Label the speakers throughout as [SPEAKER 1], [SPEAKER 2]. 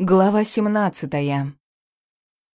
[SPEAKER 1] Глава 17.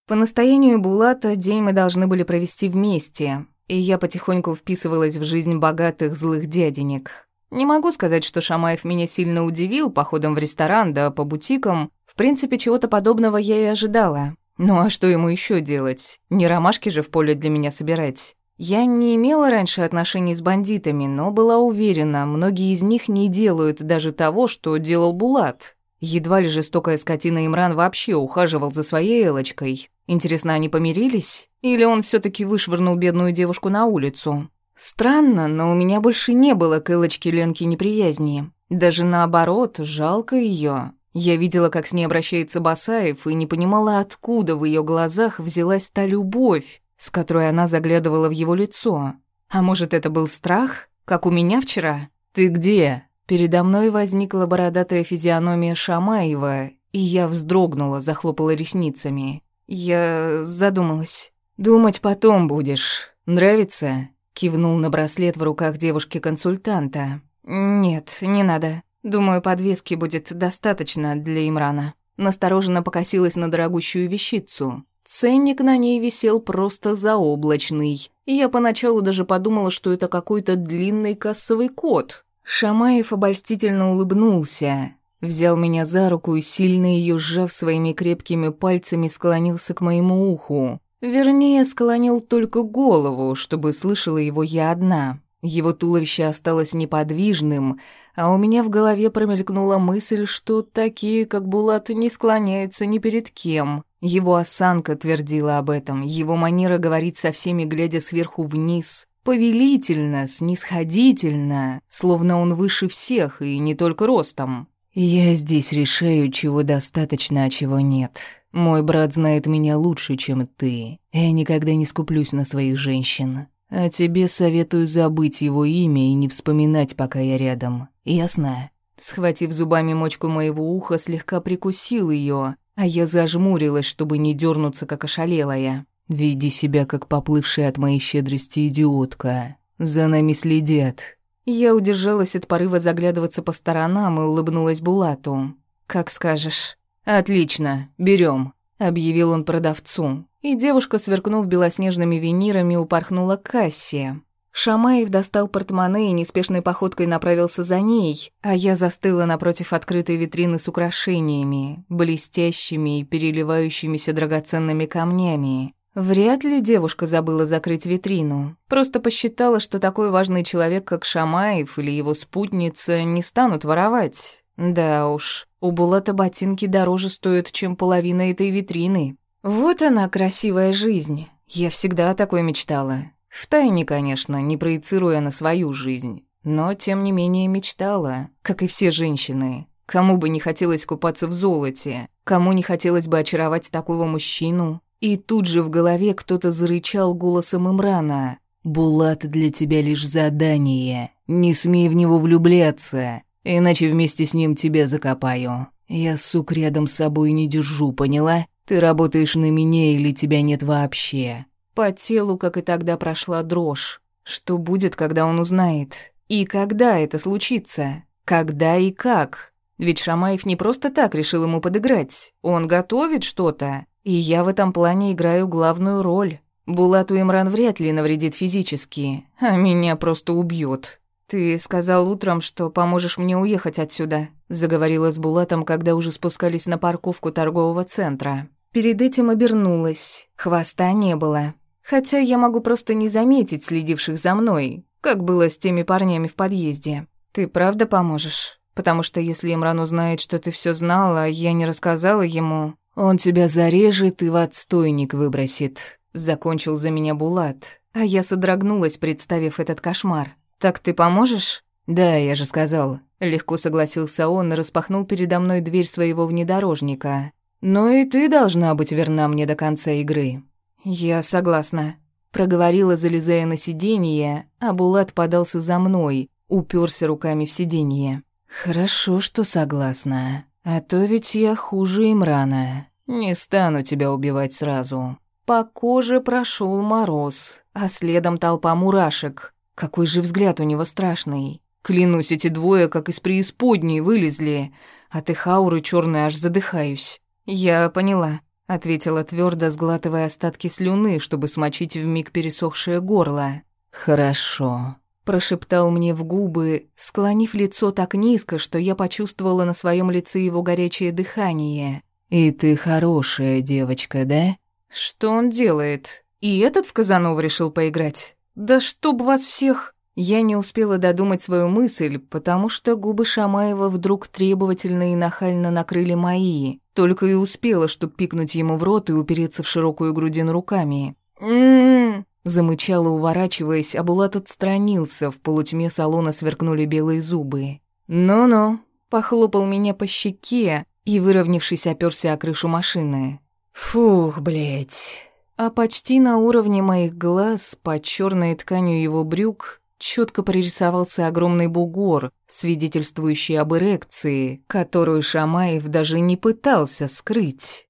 [SPEAKER 1] По настоянию Булата день мы должны были провести вместе, и я потихоньку вписывалась в жизнь богатых злых дяденек. Не могу сказать, что Шамаев меня сильно удивил походом в ресторан да по бутикам. В принципе, чего-то подобного я и ожидала. Ну а что ему еще делать? Не ромашки же в поле для меня собирать. Я не имела раньше отношений с бандитами, но была уверена, многие из них не делают даже того, что делал Булат. Едва ли жестокая скотина Имран вообще ухаживал за своей Элочкой. Интересно, они помирились? Или он все таки вышвырнул бедную девушку на улицу? Странно, но у меня больше не было к Элочке Ленке неприязни. Даже наоборот, жалко ее. Я видела, как с ней обращается Басаев, и не понимала, откуда в ее глазах взялась та любовь, с которой она заглядывала в его лицо. А может, это был страх, как у меня вчера? «Ты где?» Передо мной возникла бородатая физиономия Шамаева, и я вздрогнула, захлопала ресницами. Я задумалась. «Думать потом будешь. Нравится?» Кивнул на браслет в руках девушки-консультанта. «Нет, не надо. Думаю, подвески будет достаточно для Имрана». Настороженно покосилась на дорогущую вещицу. Ценник на ней висел просто заоблачный. И я поначалу даже подумала, что это какой-то длинный кассовый код. Шамаев обольстительно улыбнулся, взял меня за руку и, сильно ее сжав своими крепкими пальцами, склонился к моему уху. Вернее, склонил только голову, чтобы слышала его я одна. Его туловище осталось неподвижным, а у меня в голове промелькнула мысль, что такие, как Булат, не склоняются ни перед кем. Его осанка твердила об этом, его манера говорить со всеми, глядя сверху вниз, повелительно, снисходительно, словно он выше всех и не только ростом. «Я здесь решаю, чего достаточно, а чего нет. Мой брат знает меня лучше, чем ты. Я никогда не скуплюсь на своих женщин. А тебе советую забыть его имя и не вспоминать, пока я рядом. Ясно?» Схватив зубами мочку моего уха, слегка прикусил ее, а я зажмурилась, чтобы не дернуться, как ошалелая. Веди себя, как поплывшая от моей щедрости идиотка. За нами следят». Я удержалась от порыва заглядываться по сторонам и улыбнулась Булату. «Как скажешь». «Отлично, берем, объявил он продавцу. И девушка, сверкнув белоснежными винирами, упорхнула к кассе. Шамаев достал портмоне и неспешной походкой направился за ней, а я застыла напротив открытой витрины с украшениями, блестящими и переливающимися драгоценными камнями. Вряд ли девушка забыла закрыть витрину. Просто посчитала, что такой важный человек, как Шамаев или его спутница, не станут воровать. Да уж, у Булата ботинки дороже стоят, чем половина этой витрины. Вот она, красивая жизнь. Я всегда о такой мечтала. Втайне, конечно, не проецируя на свою жизнь. Но, тем не менее, мечтала, как и все женщины. Кому бы не хотелось купаться в золоте, кому не хотелось бы очаровать такого мужчину, и тут же в голове кто-то зарычал голосом Имрана. «Булат для тебя лишь задание. Не смей в него влюбляться, иначе вместе с ним тебя закопаю. Я, сук, рядом с собой не держу, поняла? Ты работаешь на меня или тебя нет вообще?» По телу, как и тогда, прошла дрожь. Что будет, когда он узнает? И когда это случится? Когда и как? Ведь Шамаев не просто так решил ему подыграть. Он готовит что-то. И я в этом плане играю главную роль. Булату Имран вряд ли навредит физически, а меня просто убьет. «Ты сказал утром, что поможешь мне уехать отсюда», заговорила с Булатом, когда уже спускались на парковку торгового центра. Перед этим обернулась. Хвоста не было. Хотя я могу просто не заметить следивших за мной, как было с теми парнями в подъезде. «Ты правда поможешь? Потому что если Имран узнает, что ты все знала, а я не рассказала ему, «Он тебя зарежет и в отстойник выбросит», — закончил за меня Булат. А я содрогнулась, представив этот кошмар. «Так ты поможешь?» «Да, я же сказал». Легко согласился он и распахнул передо мной дверь своего внедорожника. «Но и ты должна быть верна мне до конца игры». «Я согласна», — проговорила, залезая на сиденье, а Булат подался за мной, уперся руками в сиденье. «Хорошо, что согласна. А то ведь я хуже Имрана. Не стану тебя убивать сразу. По коже прошел мороз, а следом толпа мурашек. Какой же взгляд у него страшный. Клянусь, эти двое, как из преисподней, вылезли. От их ауры черной аж задыхаюсь. «Я поняла», — ответила твердо, сглатывая остатки слюны, чтобы смочить вмиг пересохшее горло. «Хорошо», — прошептал мне в губы, склонив лицо так низко, что я почувствовала на своем лице его горячее дыхание. «И ты хорошая девочка, да?» «Что он делает? И этот в Казанова решил поиграть? Да чтоб вас всех...» Я не успела додумать свою мысль, потому что губы Шамаева вдруг требовательно и нахально накрыли мои. Только и успела, чтоб пикнуть ему в рот и упереться в широкую грудину руками. «М-м-м!» Замычала, уворачиваясь, а Булат отстранился, в полутьме салона сверкнули белые зубы. «Ну-ну», похлопал меня по щеке и, выровнявшись, оперся о крышу машины. «Фух, блядь». А почти на уровне моих глаз, под черной тканью его брюк, четко прорисовался огромный бугор, свидетельствующий об эрекции, которую Шамаев даже не пытался скрыть.